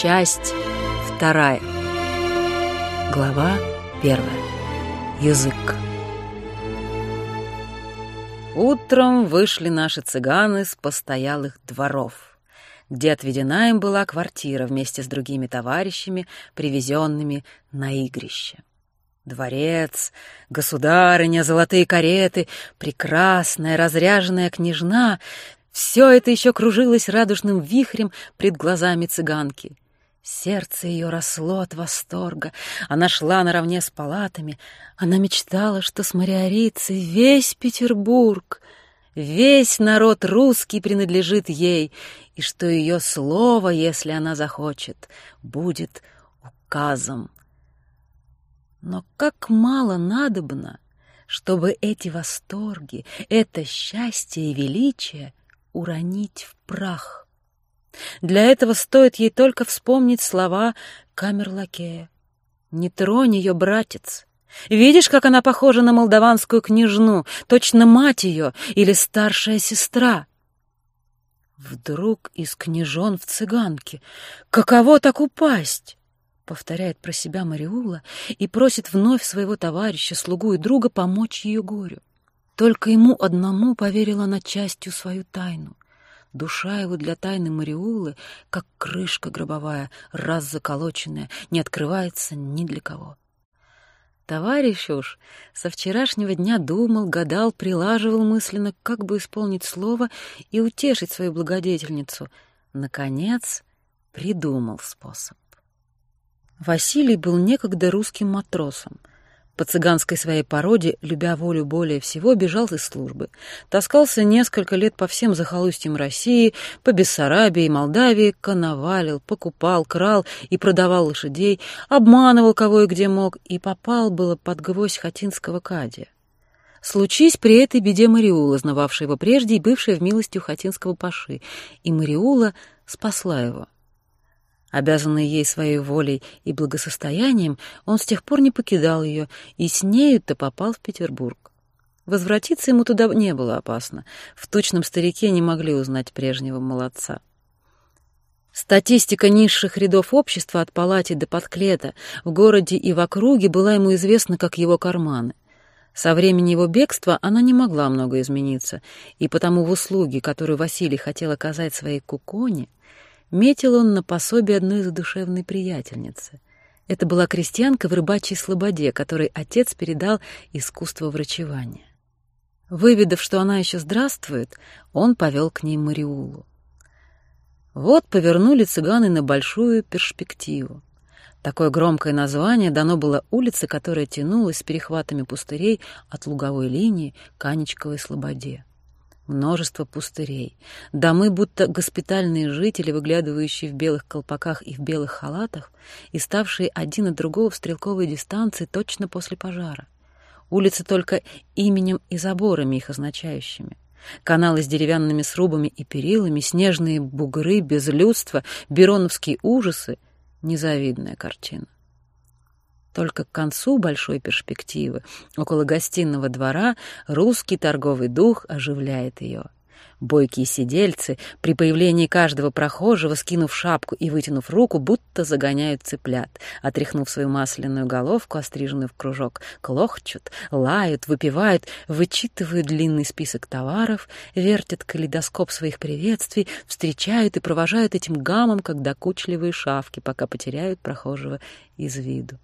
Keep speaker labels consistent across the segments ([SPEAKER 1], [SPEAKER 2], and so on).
[SPEAKER 1] Часть вторая. Глава первая. Язык. Утром вышли наши цыганы с постоялых дворов, где отведена им была квартира вместе с другими товарищами, привезенными на игрище. Дворец, государыня, золотые кареты, прекрасная разряженная княжна — все это еще кружилось радужным вихрем пред глазами цыганки. Сердце ее росло от восторга. Она шла наравне с палатами. Она мечтала, что с Мариорицей весь Петербург, весь народ русский принадлежит ей, и что ее слово, если она захочет, будет указом. Но как мало надобно, чтобы эти восторги, это счастье и величие уронить в прах. Для этого стоит ей только вспомнить слова камерлакея. «Не тронь ее, братец! Видишь, как она похожа на молдаванскую княжну, точно мать ее или старшая сестра!» Вдруг из княжон в цыганке. Каково так упасть? Повторяет про себя Мариула и просит вновь своего товарища, слугу и друга помочь ее горю. Только ему одному поверила на частью свою тайну. Душа его для тайны Мариулы, как крышка гробовая, раз заколоченная, не открывается ни для кого. Товарищ уж со вчерашнего дня думал, гадал, прилаживал мысленно, как бы исполнить слово и утешить свою благодетельницу. Наконец, придумал способ. Василий был некогда русским матросом — по цыганской своей породе, любя волю более всего, бежал из службы. Таскался несколько лет по всем захолустьям России, по Бессарабии Молдавии, коновалил, покупал, крал и продавал лошадей, обманывал кого и где мог, и попал было под гвоздь хатинского кадия. Случись при этой беде Мариула, знававшая его прежде и бывшая в милости у хатинского паши, и Мариула спасла его. Обязанный ей своей волей и благосостоянием, он с тех пор не покидал ее и с нею-то попал в Петербург. Возвратиться ему туда не было опасно. В точном старике не могли узнать прежнего молодца. Статистика низших рядов общества от палати до подклета в городе и в округе была ему известна как его карманы. Со времени его бегства она не могла много измениться, и потому в услуги, которую Василий хотел оказать своей куконе, метил он на пособие одной задушевной приятельницы. Это была крестьянка в рыбачьей слободе, которой отец передал искусство врачевания. Выведав, что она еще здравствует, он повел к ней Мариулу. Вот повернули цыганы на большую перспективу. Такое громкое название дано было улице, которая тянулась с перехватами пустырей от луговой линии к Анечковой слободе множество пустырей. Домы, будто госпитальные жители, выглядывающие в белых колпаках и в белых халатах, и ставшие один от другого в стрелковой дистанции точно после пожара. Улицы только именем и заборами их означающими. Каналы с деревянными срубами и перилами, снежные бугры, безлюдство, бероновские ужасы — незавидная картина. Только к концу большой перспективы, около гостиного двора, русский торговый дух оживляет ее. Бойкие сидельцы, при появлении каждого прохожего, скинув шапку и вытянув руку, будто загоняют цыплят, отряхнув свою масляную головку, остриженную в кружок, клохчут, лают, выпивают, вычитывают длинный список товаров, вертят калейдоскоп своих приветствий, встречают и провожают этим гамом, как докучливые шавки, пока потеряют прохожего из виду.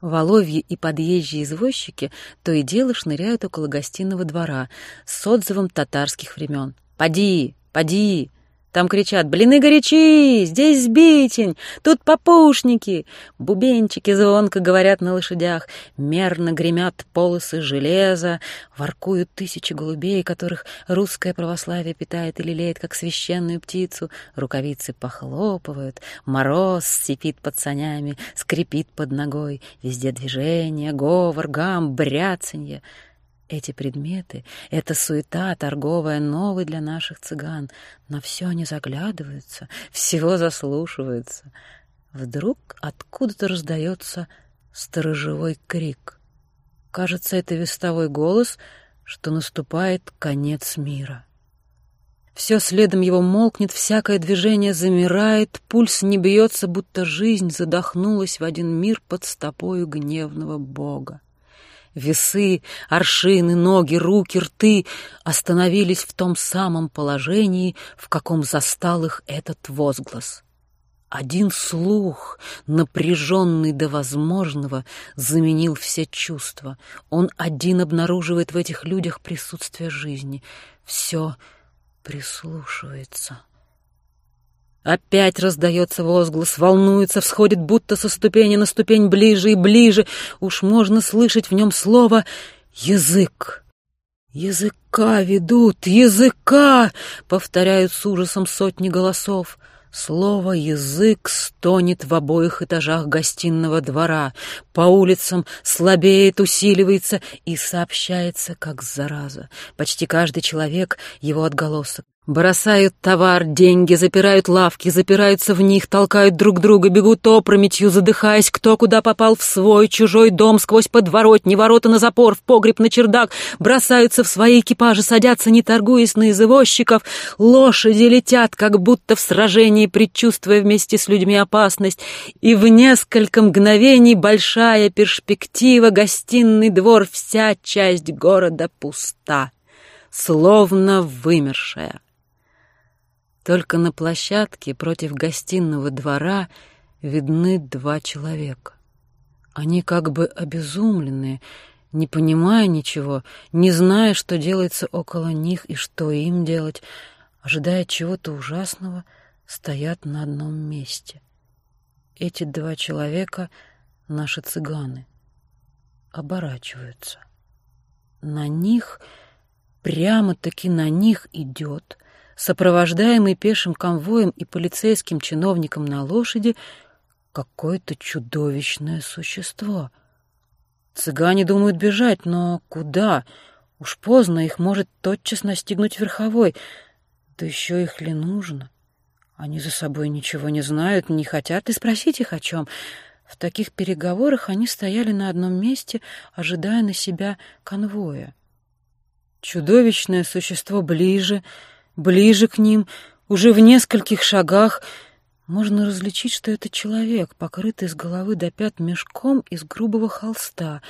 [SPEAKER 1] Воловьи и подъезжие извозчики то и дело шныряют около гостиного двора с отзывом татарских времен. «Поди! Поди!» Там кричат «Блины горячи! Здесь сбитень! Тут попушники!» Бубенчики звонко говорят на лошадях, мерно гремят полосы железа, воркуют тысячи голубей, которых русское православие питает и лелеет, как священную птицу, рукавицы похлопывают, мороз сипит под санями, скрипит под ногой, везде движение, говор, гам, бряцанье — эти предметы, эта суета торговая новой для наших цыган, на все они заглядываются, всего заслушиваются. Вдруг откуда-то раздается сторожевой крик. Кажется, это вестовой голос, что наступает конец мира. Все следом его молкнет, всякое движение замирает, пульс не бьется, будто жизнь задохнулась в один мир под стопою гневного бога. Весы, аршины, ноги, руки, рты остановились в том самом положении, в каком застал их этот возглас. Один слух, напряженный до возможного, заменил все чувства. Он один обнаруживает в этих людях присутствие жизни. Все прислушивается. Опять раздается возглас, волнуется, всходит будто со ступени на ступень ближе и ближе. Уж можно слышать в нем слово «язык». «Языка ведут, языка!» — повторяют с ужасом сотни голосов. Слово «язык» стонет в обоих этажах гостиного двора, по улицам слабеет, усиливается и сообщается, как зараза. Почти каждый человек — его отголосок. Бросают товар, деньги, запирают лавки, запираются в них, толкают друг друга, бегут опрометью, задыхаясь, кто куда попал в свой, чужой дом, сквозь подворотни, ворота на запор, в погреб, на чердак, бросаются в свои экипажи, садятся, не торгуясь на извозчиков, лошади летят, как будто в сражении, предчувствуя вместе с людьми опасность, и в несколько мгновений большая перспектива, гостиный двор, вся часть города пуста, словно вымершая. Только на площадке против гостиного двора видны два человека. Они как бы обезумленные, не понимая ничего, не зная, что делается около них и что им делать, ожидая чего-то ужасного, стоят на одном месте. Эти два человека — наши цыганы. Оборачиваются. На них, прямо-таки на них идет — сопровождаемый пешим конвоем и полицейским чиновником на лошади, какое-то чудовищное существо. Цыгане думают бежать, но куда? Уж поздно, их может тотчас настигнуть верховой. Да еще их ли нужно? Они за собой ничего не знают, не хотят и спросить их о чем. В таких переговорах они стояли на одном месте, ожидая на себя конвоя. Чудовищное существо ближе — Ближе к ним, уже в нескольких шагах, можно различить, что это человек, покрытый с головы до пят мешком из грубого холста,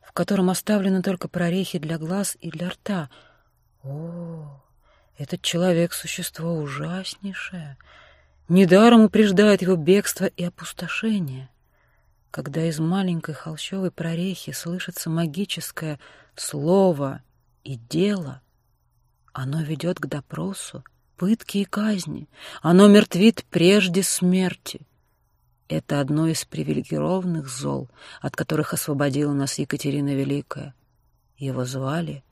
[SPEAKER 1] в котором оставлены только прорехи для глаз и для рта. О, этот человек — существо ужаснейшее. Недаром упреждает его бегство и опустошение. Когда из маленькой холщовой прорехи слышится магическое слово и дело — оно ведет к допросу, пытке и казни. Оно мертвит прежде смерти. Это одно из привилегированных зол, от которых освободила нас Екатерина Великая. Его звали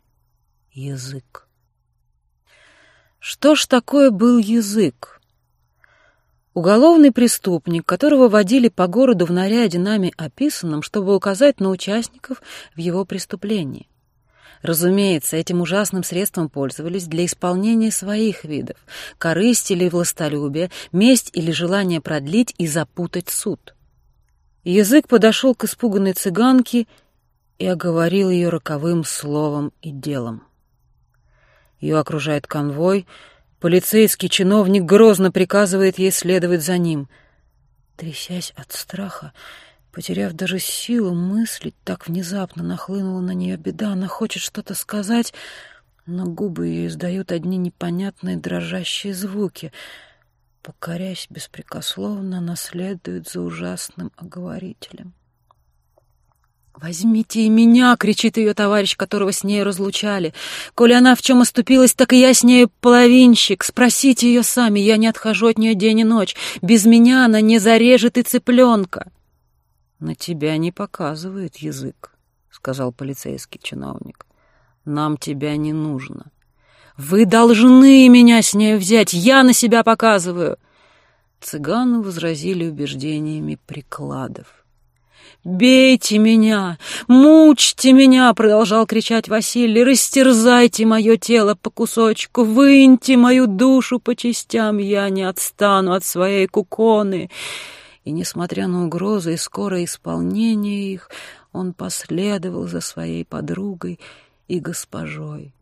[SPEAKER 1] язык. Что ж такое был язык? Уголовный преступник, которого водили по городу в наряде нами описанном, чтобы указать на участников в его преступлении. Разумеется, этим ужасным средством пользовались для исполнения своих видов — корысть или властолюбие, месть или желание продлить и запутать суд. Язык подошел к испуганной цыганке и оговорил ее роковым словом и делом. Ее окружает конвой, полицейский чиновник грозно приказывает ей следовать за ним. Трясясь от страха, Потеряв даже силу мыслить, так внезапно нахлынула на нее беда. Она хочет что-то сказать, но губы ее издают одни непонятные дрожащие звуки. Покорясь беспрекословно, она следует за ужасным оговорителем. «Возьмите и меня!» — кричит ее товарищ, которого с ней разлучали. «Коли она в чем оступилась, так и я с нею половинщик. Спросите ее сами, я не отхожу от нее день и ночь. Без меня она не зарежет и цыпленка!» «На тебя не показывает язык», — сказал полицейский чиновник. «Нам тебя не нужно». «Вы должны меня с ней взять, я на себя показываю!» Цыганы возразили убеждениями прикладов. «Бейте меня! Мучьте меня!» — продолжал кричать Василий. «Растерзайте мое тело по кусочку! Выньте мою душу по частям! Я не отстану от своей куконы!» И, несмотря на угрозы и скорое исполнение их, он последовал за своей подругой и госпожой.